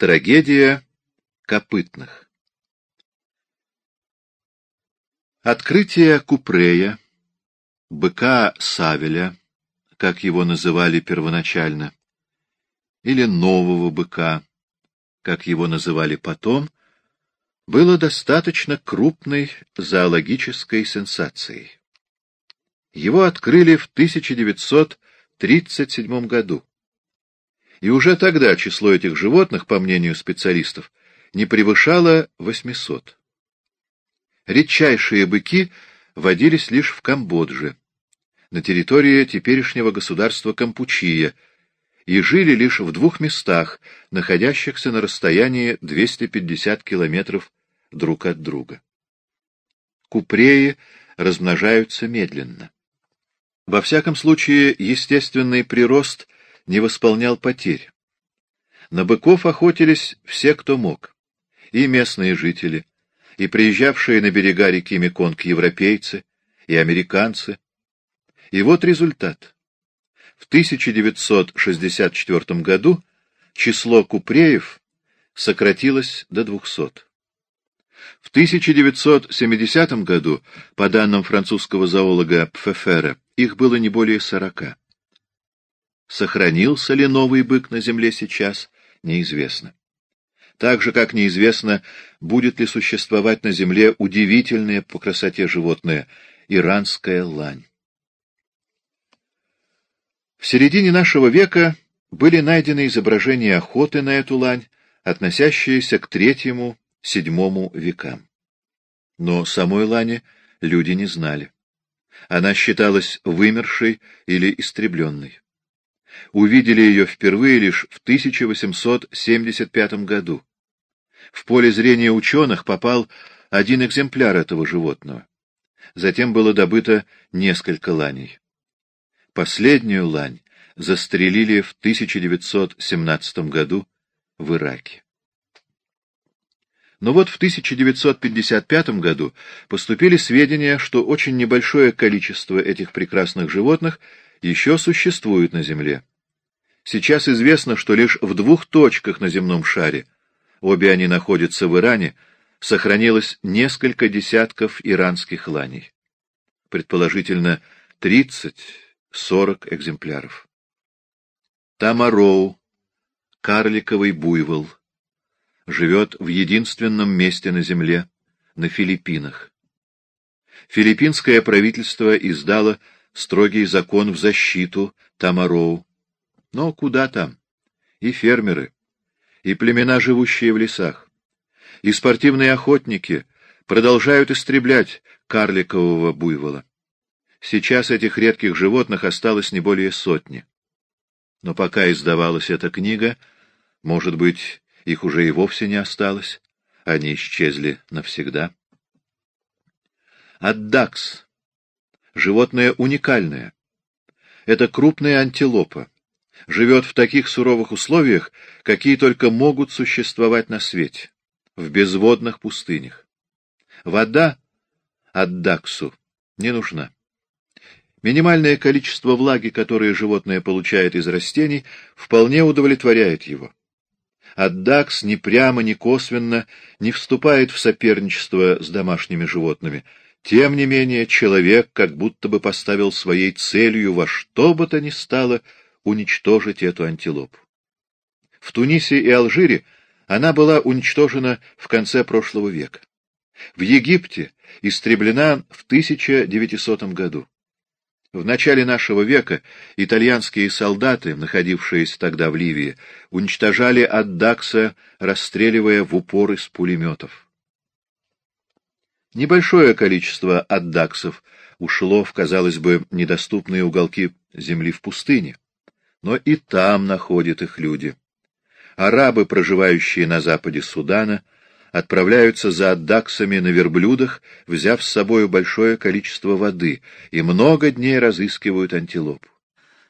Трагедия копытных Открытие Купрея, быка Савеля, как его называли первоначально, или нового быка, как его называли потом, было достаточно крупной зоологической сенсацией. Его открыли в 1937 году. И уже тогда число этих животных, по мнению специалистов, не превышало 800. Редчайшие быки водились лишь в Камбодже, на территории теперешнего государства Кампучия, и жили лишь в двух местах, находящихся на расстоянии 250 километров друг от друга. Купреи размножаются медленно. Во всяком случае, естественный прирост не восполнял потерь. На быков охотились все, кто мог, и местные жители, и приезжавшие на берега реки Меконг европейцы, и американцы. И вот результат. В 1964 году число купреев сократилось до 200. В 1970 году, по данным французского зоолога Пфефера, их было не более сорока. Сохранился ли новый бык на земле сейчас, неизвестно. Так же, как неизвестно, будет ли существовать на земле удивительное по красоте животное — иранская лань. В середине нашего века были найдены изображения охоты на эту лань, относящиеся к третьему-седьмому векам. Но самой лани люди не знали. Она считалась вымершей или истребленной. Увидели ее впервые лишь в 1875 году. В поле зрения ученых попал один экземпляр этого животного. Затем было добыто несколько ланей. Последнюю лань застрелили в 1917 году в Ираке. Но вот в 1955 году поступили сведения, что очень небольшое количество этих прекрасных животных еще существует на Земле. Сейчас известно, что лишь в двух точках на земном шаре, обе они находятся в Иране, сохранилось несколько десятков иранских ланей. Предположительно, 30-40 экземпляров. Тамароу, карликовый буйвол, живет в единственном месте на Земле, на Филиппинах. Филиппинское правительство издало строгий закон в защиту Тамароу. Но куда там? И фермеры, и племена, живущие в лесах, и спортивные охотники продолжают истреблять карликового буйвола. Сейчас этих редких животных осталось не более сотни. Но пока издавалась эта книга, может быть, их уже и вовсе не осталось. Они исчезли навсегда. Аддакс. Животное уникальное. Это крупная антилопа. Живет в таких суровых условиях, какие только могут существовать на свете. В безводных пустынях. Вода Аддаксу не нужна. Минимальное количество влаги, которое животное получает из растений, вполне удовлетворяет его. Аддакс ни прямо, ни косвенно не вступает в соперничество с домашними животными. Тем не менее, человек как будто бы поставил своей целью во что бы то ни стало уничтожить эту антилопу. В Тунисе и Алжире она была уничтожена в конце прошлого века. В Египте истреблена в 1900 году. В начале нашего века итальянские солдаты, находившиеся тогда в Ливии, уничтожали Аддакса, расстреливая в упор из пулеметов. Небольшое количество аддаксов ушло в, казалось бы, недоступные уголки земли в пустыне, но и там находят их люди. Арабы, проживающие на западе Судана, отправляются за аддаксами на верблюдах, взяв с собою большое количество воды, и много дней разыскивают антилопу.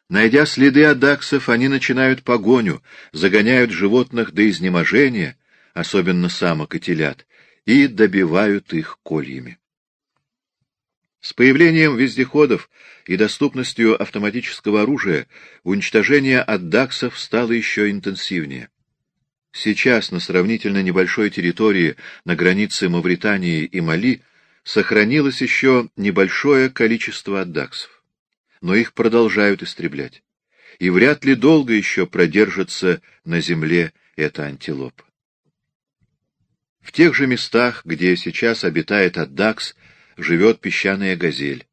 Найдя следы аддаксов, они начинают погоню, загоняют животных до изнеможения, особенно самок и телят, и добивают их кольями. С появлением вездеходов и доступностью автоматического оружия уничтожение аддаксов стало еще интенсивнее. Сейчас на сравнительно небольшой территории на границе Мавритании и Мали сохранилось еще небольшое количество аддаксов, но их продолжают истреблять, и вряд ли долго еще продержится на земле эта антилопа. В тех же местах, где сейчас обитает аддакс, живет песчаная газель,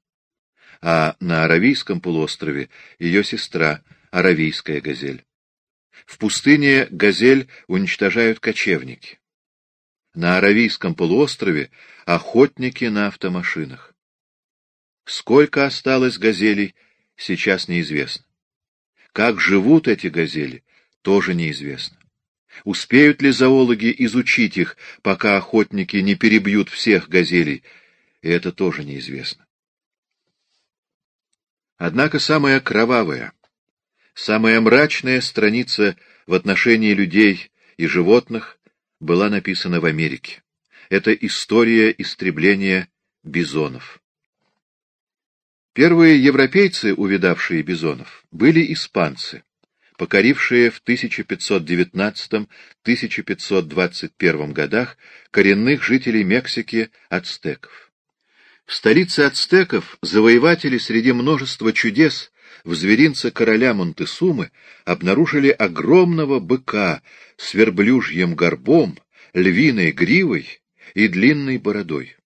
а на Аравийском полуострове ее сестра, Аравийская газель. В пустыне газель уничтожают кочевники. На Аравийском полуострове охотники на автомашинах. Сколько осталось газелей, сейчас неизвестно. Как живут эти газели, тоже неизвестно. Успеют ли зоологи изучить их, пока охотники не перебьют всех газелей, и это тоже неизвестно. Однако самая кровавая, самая мрачная страница в отношении людей и животных была написана в Америке. Это история истребления бизонов. Первые европейцы, увидавшие бизонов, были испанцы, покорившие в 1519-1521 годах коренных жителей Мексики ацтеков. В столице ацтеков завоеватели среди множества чудес в зверинце короля Монтесумы обнаружили огромного быка с верблюжьим горбом, львиной гривой и длинной бородой.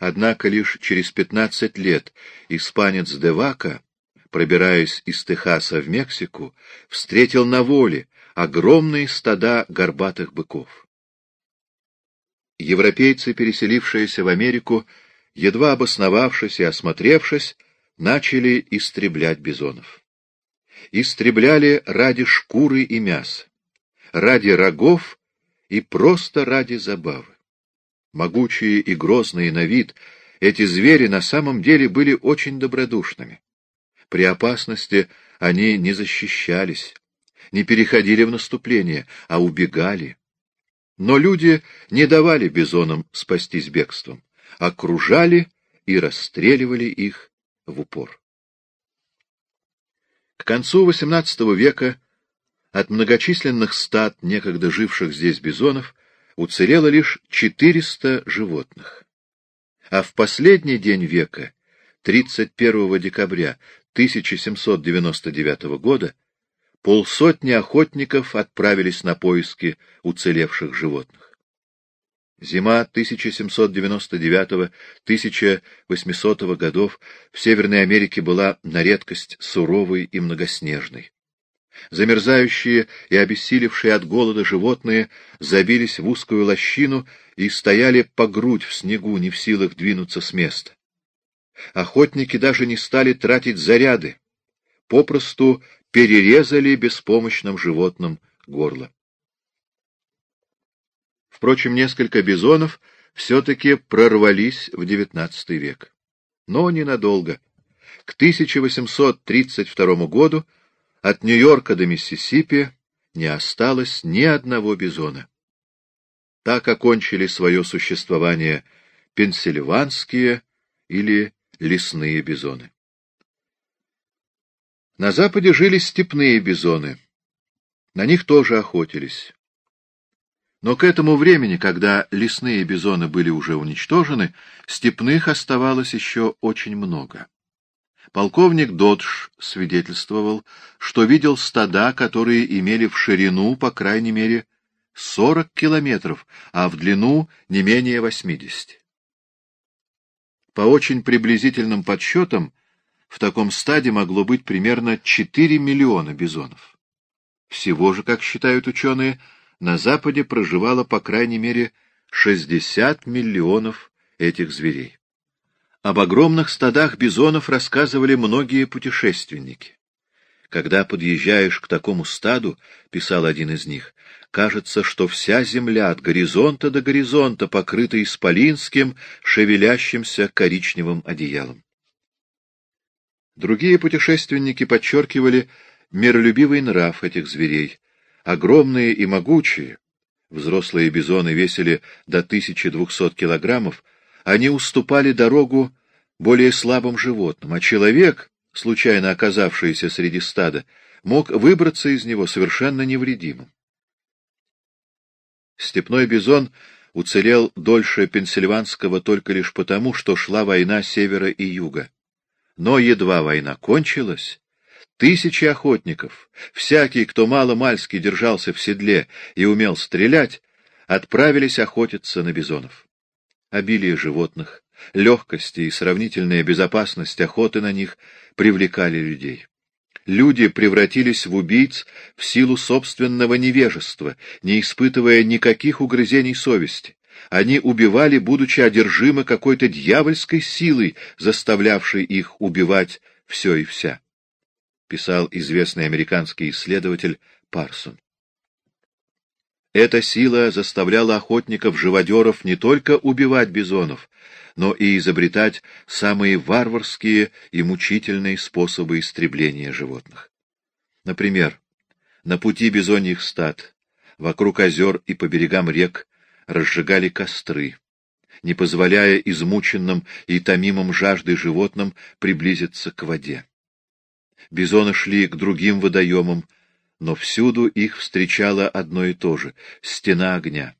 Однако лишь через пятнадцать лет испанец Девака, пробираясь из Техаса в Мексику, встретил на воле огромные стада горбатых быков. Европейцы, переселившиеся в Америку, едва обосновавшись и осмотревшись, начали истреблять бизонов. Истребляли ради шкуры и мяса, ради рогов и просто ради забавы. Могучие и грозные на вид, эти звери на самом деле были очень добродушными. При опасности они не защищались, не переходили в наступление, а убегали. Но люди не давали бизонам спастись бегством окружали и расстреливали их в упор. К концу XVIII века от многочисленных стад, некогда живших здесь бизонов, уцелело лишь 400 животных. А в последний день века, 31 декабря 1799 года, полсотни охотников отправились на поиски уцелевших животных. Зима 1799-1800 годов в Северной Америке была на редкость суровой и многоснежной. Замерзающие и обессилевшие от голода животные забились в узкую лощину и стояли по грудь в снегу, не в силах двинуться с места. Охотники даже не стали тратить заряды, попросту перерезали беспомощным животным горло. Впрочем, несколько бизонов все-таки прорвались в XIX век. Но ненадолго. К 1832 году от Нью-Йорка до Миссисипи не осталось ни одного бизона. Так окончили свое существование пенсильванские или лесные бизоны. На западе жили степные бизоны. На них тоже охотились. Но к этому времени, когда лесные бизоны были уже уничтожены, степных оставалось еще очень много. Полковник Додж свидетельствовал, что видел стада, которые имели в ширину, по крайней мере, 40 километров, а в длину не менее 80. По очень приблизительным подсчетам, в таком стаде могло быть примерно 4 миллиона бизонов. Всего же, как считают ученые, на Западе проживало по крайней мере 60 миллионов этих зверей. Об огромных стадах бизонов рассказывали многие путешественники. Когда подъезжаешь к такому стаду, писал один из них, кажется, что вся земля от горизонта до горизонта покрыта исполинским, шевелящимся коричневым одеялом. Другие путешественники подчеркивали миролюбивый нрав этих зверей, огромные и могучие, взрослые бизоны весили до 1200 килограммов, они уступали дорогу более слабым животным, а человек, случайно оказавшийся среди стада, мог выбраться из него совершенно невредимым. Степной бизон уцелел дольше пенсильванского только лишь потому, что шла война севера и юга. Но едва война кончилась, тысячи охотников, всякий, кто мало-мальски держался в седле и умел стрелять, отправились охотиться на бизонов. Обилие животных, легкость и сравнительная безопасность охоты на них привлекали людей. Люди превратились в убийц в силу собственного невежества, не испытывая никаких угрызений совести. Они убивали, будучи одержимы какой-то дьявольской силой, заставлявшей их убивать все и вся. Писал известный американский исследователь Парсон. Эта сила заставляла охотников-живодеров не только убивать бизонов, но и изобретать самые варварские и мучительные способы истребления животных. Например, на пути бизоньих стад, вокруг озер и по берегам рек разжигали костры, не позволяя измученным и томимым жаждой животным приблизиться к воде. Бизоны шли к другим водоемам, но всюду их встречало одно и то же — стена огня.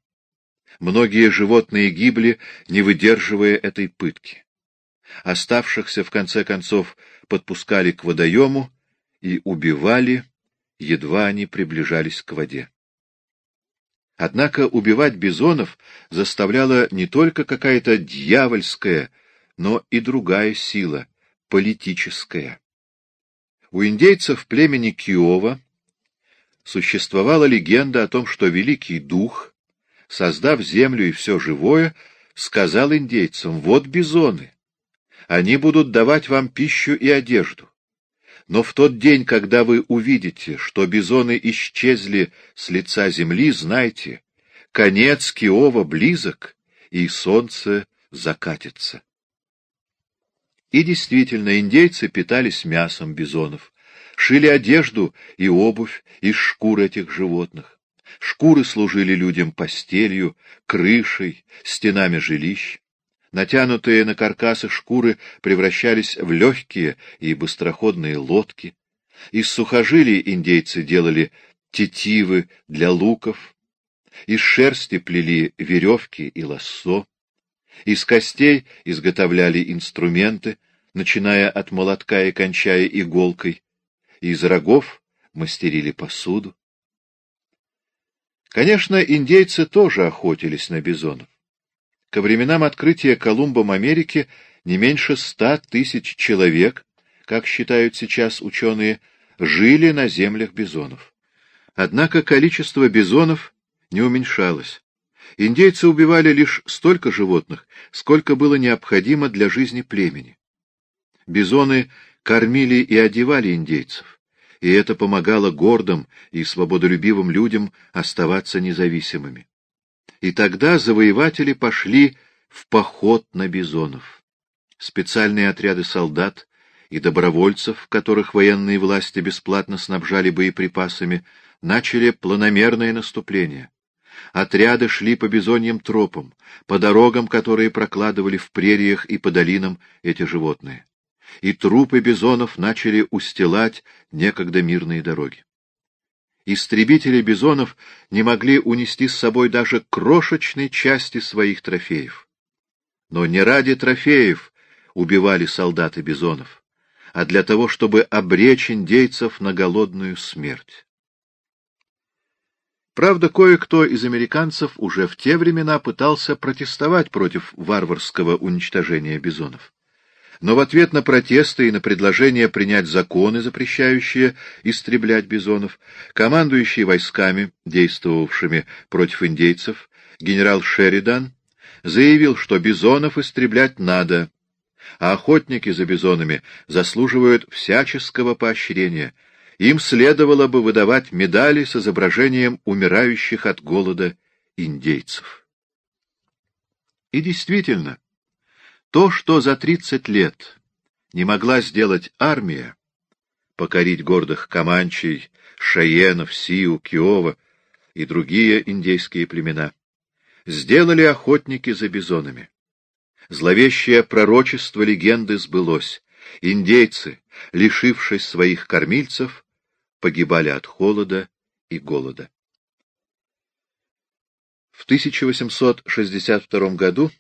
Многие животные гибли, не выдерживая этой пытки. Оставшихся, в конце концов, подпускали к водоему и убивали, едва они приближались к воде. Однако убивать бизонов заставляла не только какая-то дьявольская, но и другая сила — политическая. У индейцев племени Киова существовала легенда о том, что Великий Дух, создав землю и все живое, сказал индейцам, вот бизоны, они будут давать вам пищу и одежду. Но в тот день, когда вы увидите, что бизоны исчезли с лица земли, знайте, конец Киова близок, и солнце закатится. И действительно, индейцы питались мясом бизонов, шили одежду и обувь из шкур этих животных. Шкуры служили людям постелью, крышей, стенами жилищ. Натянутые на каркасы шкуры превращались в легкие и быстроходные лодки. Из сухожилий индейцы делали тетивы для луков, из шерсти плели веревки и лассо, из костей изготовляли инструменты, начиная от молотка и кончая иголкой, из рогов мастерили посуду. Конечно, индейцы тоже охотились на бизонов. Ко временам открытия Колумбом Америки не меньше ста тысяч человек, как считают сейчас ученые, жили на землях бизонов. Однако количество бизонов не уменьшалось. Индейцы убивали лишь столько животных, сколько было необходимо для жизни племени. Бизоны кормили и одевали индейцев, и это помогало гордым и свободолюбивым людям оставаться независимыми. И тогда завоеватели пошли в поход на бизонов. Специальные отряды солдат и добровольцев, которых военные власти бесплатно снабжали боеприпасами, начали планомерное наступление. Отряды шли по бизоньим тропам, по дорогам, которые прокладывали в прериях и по долинам эти животные и трупы бизонов начали устилать некогда мирные дороги. Истребители бизонов не могли унести с собой даже крошечной части своих трофеев. Но не ради трофеев убивали солдаты бизонов, а для того, чтобы обречь индейцев на голодную смерть. Правда, кое-кто из американцев уже в те времена пытался протестовать против варварского уничтожения бизонов. Но в ответ на протесты и на предложение принять законы, запрещающие истреблять бизонов, командующий войсками, действовавшими против индейцев, генерал Шеридан, заявил, что бизонов истреблять надо, а охотники за бизонами заслуживают всяческого поощрения. Им следовало бы выдавать медали с изображением умирающих от голода индейцев. И действительно, то, что за тридцать лет не могла сделать армия, покорить гордых Каманчей, Шаенов, Сиу, Киова и другие индейские племена, сделали охотники за бизонами. Зловещее пророчество легенды сбылось. Индейцы, лишившись своих кормильцев, погибали от холода и голода. В 1862 году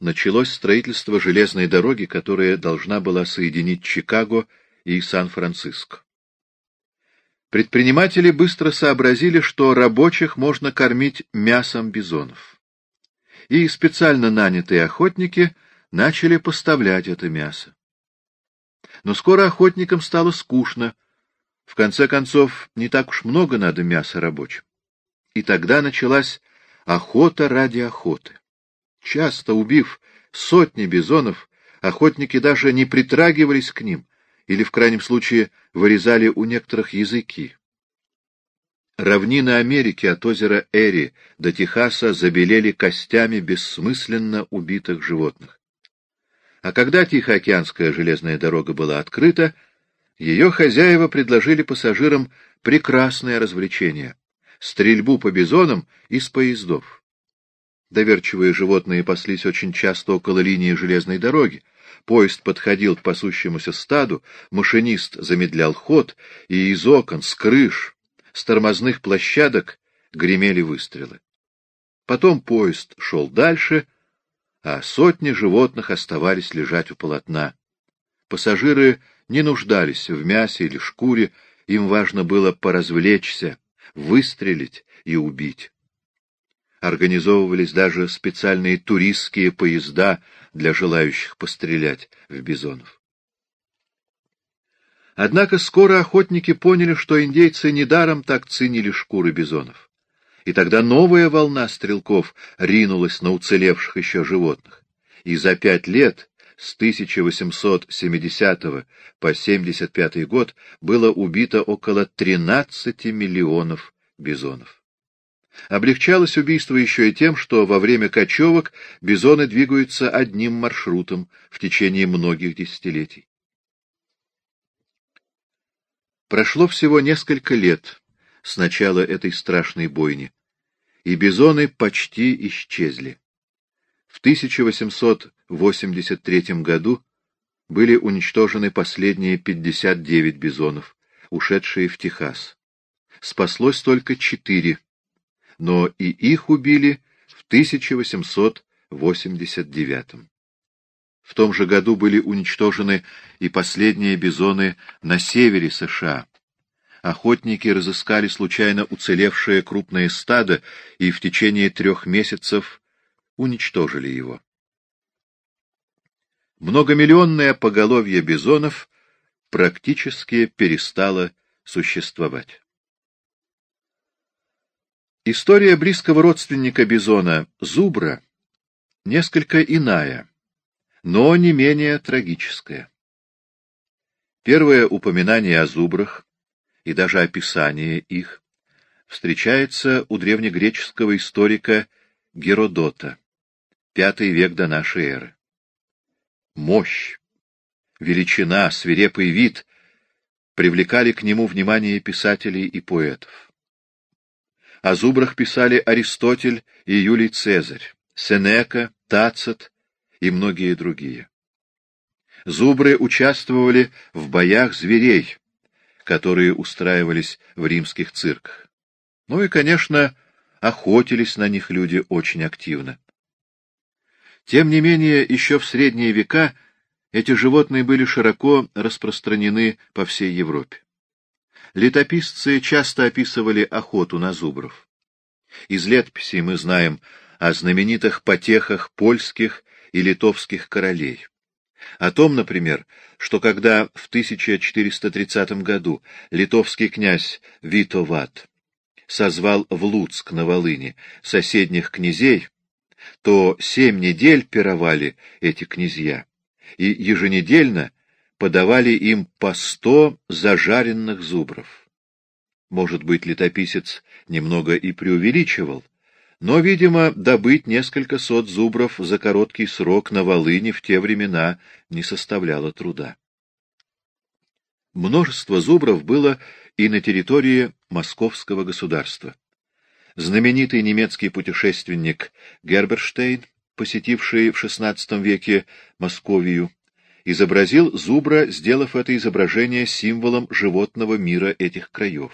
началось строительство железной дороги, которая должна была соединить Чикаго и Сан-Франциско. Предприниматели быстро сообразили, что рабочих можно кормить мясом бизонов. И специально нанятые охотники начали поставлять это мясо. Но скоро охотникам стало скучно. В конце концов, не так уж много надо мяса рабочим. И тогда началась охота ради охоты. Часто убив сотни бизонов, охотники даже не притрагивались к ним или, в крайнем случае, вырезали у некоторых языки. Равнины Америки от озера Эри до Техаса забелели костями бессмысленно убитых животных. А когда Тихоокеанская железная дорога была открыта, ее хозяева предложили пассажирам прекрасное развлечение — стрельбу по бизонам из поездов. Доверчивые животные паслись очень часто около линии железной дороги. Поезд подходил к пасущемуся стаду, машинист замедлял ход, и из окон, с крыш, с тормозных площадок гремели выстрелы. Потом поезд шел дальше, а сотни животных оставались лежать у полотна. Пассажиры не нуждались в мясе или шкуре, им важно было поразвлечься, выстрелить и убить. Организовывались даже специальные туристские поезда для желающих пострелять в бизонов. Однако скоро охотники поняли, что индейцы недаром так ценили шкуры бизонов. И тогда новая волна стрелков ринулась на уцелевших еще животных. И за пять лет, с 1870 по 75 год, было убито около 13 миллионов бизонов. Облегчалось убийство еще и тем, что во время кочевок бизоны двигаются одним маршрутом в течение многих десятилетий. Прошло всего несколько лет с начала этой страшной бойни, и бизоны почти исчезли. В 1883 году были уничтожены последние 59 бизонов, ушедшие в Техас. Спаслось только четыре, но и их убили в 1889. В том же году были уничтожены и последние бизоны на севере США. Охотники разыскали случайно уцелевшее крупное стадо и в течение трех месяцев уничтожили его. Многомиллионное поголовье бизонов практически перестало существовать. История близкого родственника бизона, зубра, несколько иная но не менее трагическое. Первое упоминание о зубрах и даже описание их встречается у древнегреческого историка Геродота, пятый век до нашей эры. Мощь, величина, свирепый вид привлекали к нему внимание писателей и поэтов. О зубрах писали Аристотель и Юлий Цезарь, Сенека, Тацит, и многие другие. Зубры участвовали в боях зверей, которые устраивались в римских цирках. Ну и, конечно, охотились на них люди очень активно. Тем не менее, еще в средние века эти животные были широко распространены по всей Европе. Летописцы часто описывали охоту на зубров. Из летописей мы знаем о знаменитых потехах польских и литовских королей. О том, например, что когда в 1430 году литовский князь Витоват созвал в Луцк на Волыне соседних князей, то семь недель пировали эти князья, и еженедельно подавали им по сто зажаренных зубров. Может быть, летописец немного и преувеличивал, но, видимо, добыть несколько сот зубров за короткий срок на Волыне в те времена не составляло труда. Множество зубров было и на территории Московского государства. Знаменитый немецкий путешественник Герберштейн, посетивший в XVI веке Московию, изобразил зубра, сделав это изображение символом животного мира этих краев.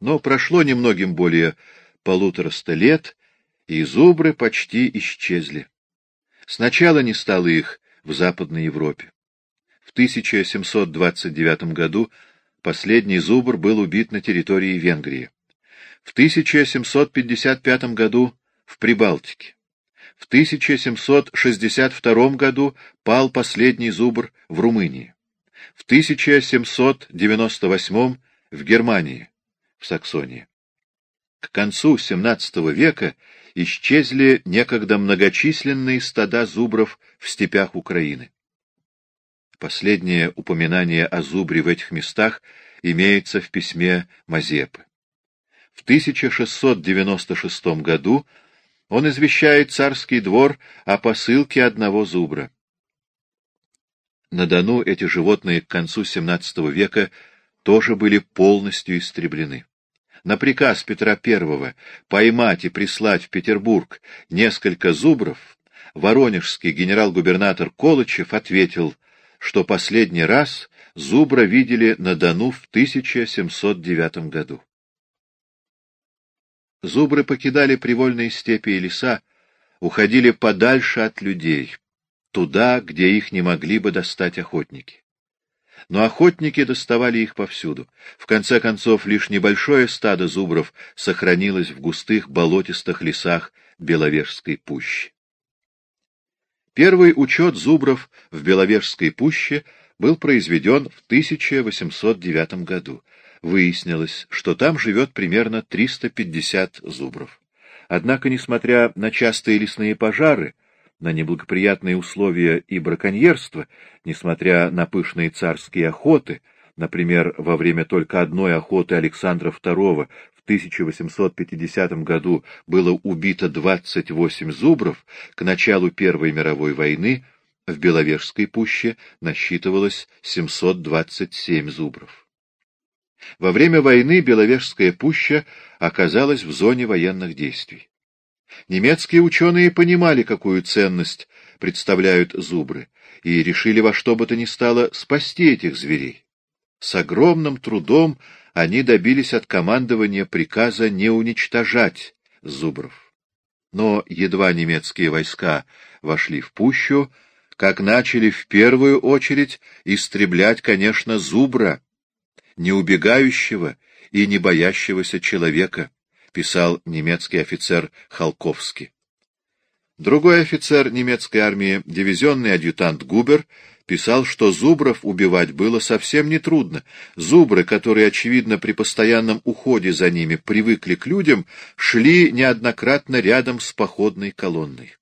Но прошло немногим более полутораста лет, и зубры почти исчезли. Сначала не стало их в Западной Европе. В 1729 году последний зубр был убит на территории Венгрии. В 1755 году в Прибалтике. В 1762 году пал последний зубр в Румынии. В 1798 в Германии, в Саксонии. К концу XVII века исчезли некогда многочисленные стада зубров в степях Украины. Последнее упоминание о зубре в этих местах имеется в письме Мазепы. В 1696 году он извещает царский двор о посылке одного зубра. На Дону эти животные к концу XVII века тоже были полностью истреблены. На приказ Петра I поймать и прислать в Петербург несколько зубров, воронежский генерал-губернатор Колычев ответил, что последний раз зубра видели на Дону в 1709 году. Зубры покидали привольные степи и леса, уходили подальше от людей, туда, где их не могли бы достать охотники но охотники доставали их повсюду. В конце концов, лишь небольшое стадо зубров сохранилось в густых болотистых лесах Беловежской пущи. Первый учет зубров в Беловежской пуще был произведен в 1809 году. Выяснилось, что там живет примерно 350 зубров. Однако, несмотря на частые лесные пожары, на неблагоприятные условия и браконьерство, несмотря на пышные царские охоты, например, во время только одной охоты Александра II в 1850 году было убито 28 зубров, к началу Первой мировой войны в Беловежской пуще насчитывалось 727 зубров. Во время войны Беловежская пуща оказалась в зоне военных действий. Немецкие ученые понимали, какую ценность представляют зубры, и решили во что бы то ни стало спасти этих зверей. С огромным трудом они добились от командования приказа не уничтожать зубров. Но едва немецкие войска вошли в пущу, как начали в первую очередь истреблять, конечно, зубра, не убегающего и не боящегося человека писал немецкий офицер Халковский. Другой офицер немецкой армии, дивизионный адъютант Губер, писал, что зубров убивать было совсем нетрудно. Зубры, которые, очевидно, при постоянном уходе за ними привыкли к людям, шли неоднократно рядом с походной колонной.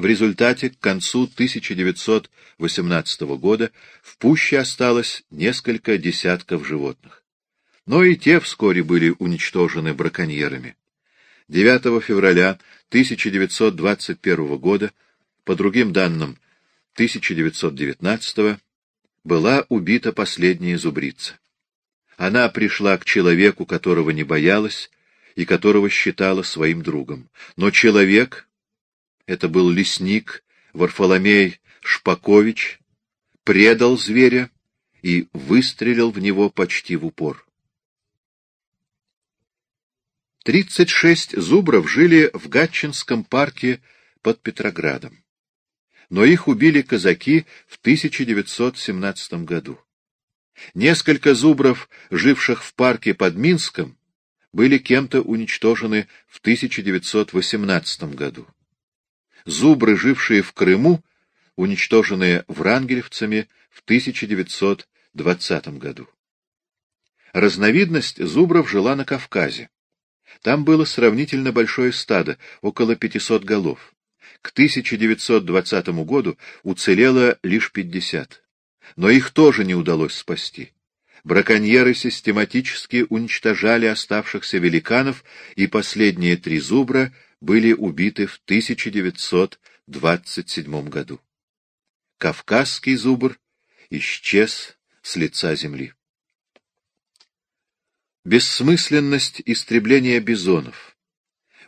В результате к концу 1918 года в пуще осталось несколько десятков животных но и те вскоре были уничтожены браконьерами. 9 февраля 1921 года, по другим данным 1919, была убита последняя зубрица. Она пришла к человеку, которого не боялась и которого считала своим другом. Но человек, это был лесник Варфоломей Шпакович, предал зверя и выстрелил в него почти в упор. Тридцать шесть зубров жили в Гатчинском парке под Петроградом. Но их убили казаки в 1917 году. Несколько зубров, живших в парке под Минском, были кем-то уничтожены в 1918 году. Зубры, жившие в Крыму, уничтожены врангелевцами в 1920 году. Разновидность зубров жила на Кавказе. Там было сравнительно большое стадо, около 500 голов. К 1920 году уцелело лишь 50. Но их тоже не удалось спасти. Браконьеры систематически уничтожали оставшихся великанов, и последние три зубра были убиты в 1927 году. Кавказский зубр исчез с лица земли. Бессмысленность истребления бизонов.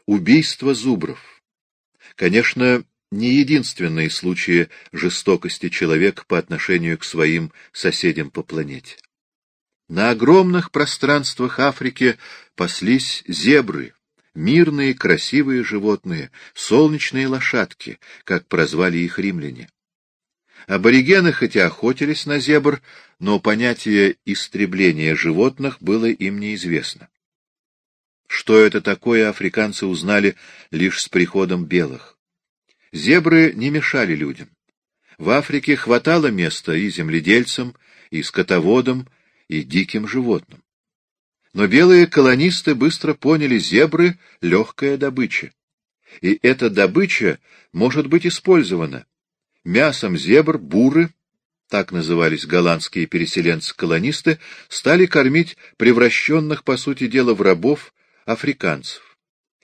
Убийство зубров. Конечно, не единственные случаи жестокости человека по отношению к своим соседям по планете. На огромных пространствах Африки паслись зебры, мирные красивые животные, солнечные лошадки, как прозвали их римляне. Аборигены хотя охотились на зебр, но понятие истребления животных было им неизвестно. Что это такое, африканцы узнали лишь с приходом белых. Зебры не мешали людям. В Африке хватало места и земледельцам, и скотоводам, и диким животным. Но белые колонисты быстро поняли зебры — легкая добыча. И эта добыча может быть использована. Мясом зебр буры, так назывались голландские переселенцы-колонисты, стали кормить превращенных, по сути дела, в рабов африканцев.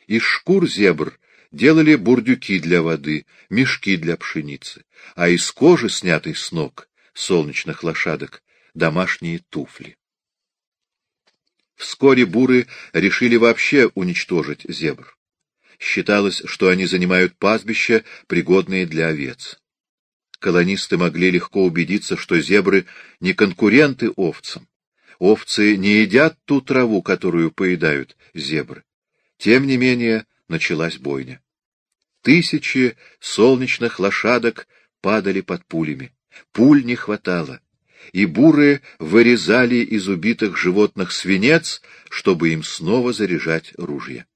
Из шкур зебр делали бурдюки для воды, мешки для пшеницы, а из кожи, снятой с ног, солнечных лошадок, домашние туфли. Вскоре буры решили вообще уничтожить зебр. Считалось, что они занимают пастбища, пригодные для овец. Колонисты могли легко убедиться, что зебры не конкуренты овцам. Овцы не едят ту траву, которую поедают зебры. Тем не менее, началась бойня. Тысячи солнечных лошадок падали под пулями. Пуль не хватало и буры вырезали из убитых животных свинец, чтобы им снова заряжать ружья.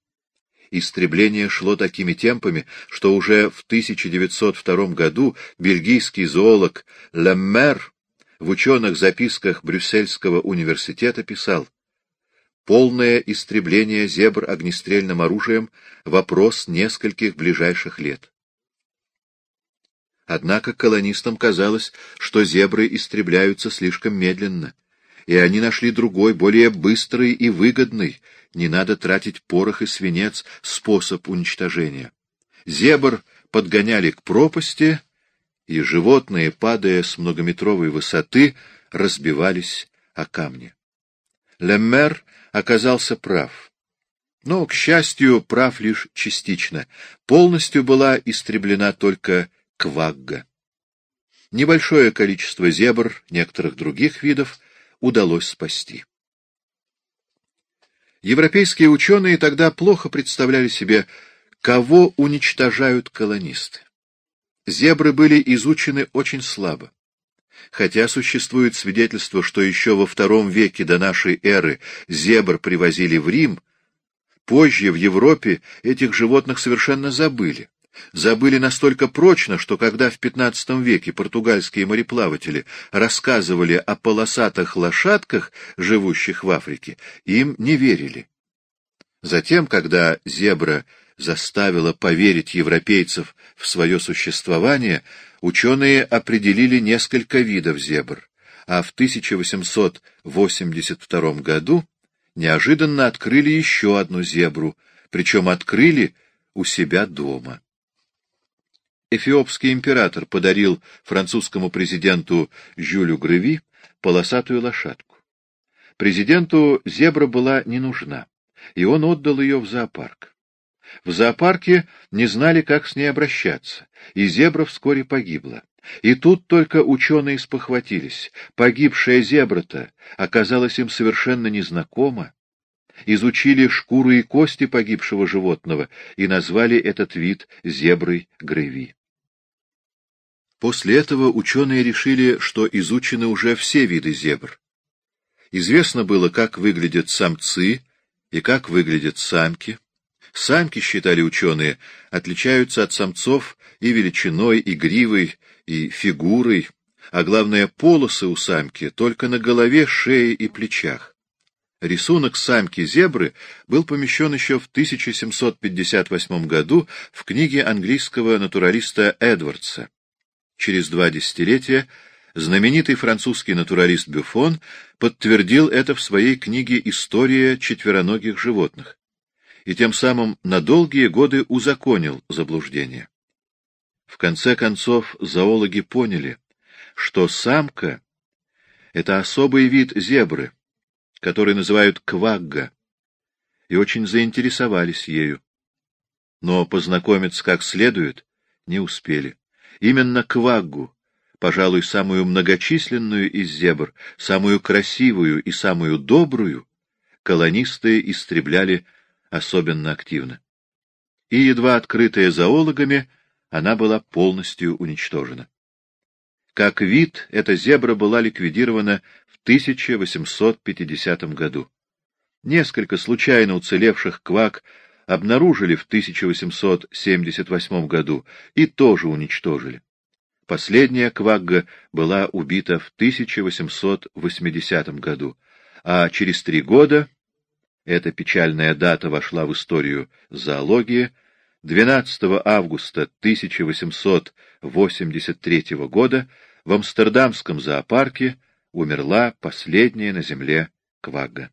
Истребление шло такими темпами, что уже в 1902 году бельгийский зоолог Леммер в ученых записках Брюссельского университета писал «Полное истребление зебр огнестрельным оружием — вопрос нескольких ближайших лет. Однако колонистам казалось, что зебры истребляются слишком медленно, и они нашли другой, более быстрый и выгодный, не надо тратить порох и свинец, способ уничтожения. Зебр подгоняли к пропасти, и животные, падая с многометровой высоты, разбивались о камни. Леммер оказался прав. Но, к счастью, прав лишь частично. Полностью была истреблена только квагга. Небольшое количество зебр, некоторых других видов, удалось спасти. Европейские ученые тогда плохо представляли себе, кого уничтожают колонисты. Зебры были изучены очень слабо. Хотя существует свидетельство, что еще во втором веке до нашей эры зебр привозили в Рим, позже в Европе этих животных совершенно забыли забыли настолько прочно, что когда в XV веке португальские мореплаватели рассказывали о полосатых лошадках, живущих в Африке, им не верили. Затем, когда зебра заставила поверить европейцев в свое существование, ученые определили несколько видов зебр, а в 1882 году неожиданно открыли еще одну зебру, причем открыли у себя дома эфиопский император подарил французскому президенту Жюлю Греви полосатую лошадку. Президенту зебра была не нужна, и он отдал ее в зоопарк. В зоопарке не знали, как с ней обращаться, и зебра вскоре погибла. И тут только ученые спохватились. Погибшая зебра-то оказалась им совершенно незнакома. Изучили шкуры и кости погибшего животного и назвали этот вид зеброй греви. После этого ученые решили, что изучены уже все виды зебр. Известно было, как выглядят самцы и как выглядят самки. Самки, считали ученые, отличаются от самцов и величиной, и гривой, и фигурой, а главное, полосы у самки только на голове, шее и плечах. Рисунок самки зебры был помещен еще в 1758 году в книге английского натуралиста Эдвардса через два десятилетия, знаменитый французский натуралист Бюфон подтвердил это в своей книге «История четвероногих животных» и тем самым на долгие годы узаконил заблуждение. В конце концов, зоологи поняли, что самка — это особый вид зебры, который называют квагга, и очень заинтересовались ею. Но познакомиться как следует не успели. Именно кваггу, пожалуй, самую многочисленную из зебр, самую красивую и самую добрую, колонисты истребляли особенно активно. И, едва открытая зоологами, она была полностью уничтожена. Как вид, эта зебра была ликвидирована в 1850 году. Несколько случайно уцелевших квак обнаружили в 1878 году и тоже уничтожили. Последняя квагга была убита в 1880 году, а через три года, эта печальная дата вошла в историю зоологии, 12 августа 1883 года в Амстердамском зоопарке умерла последняя на земле квагга.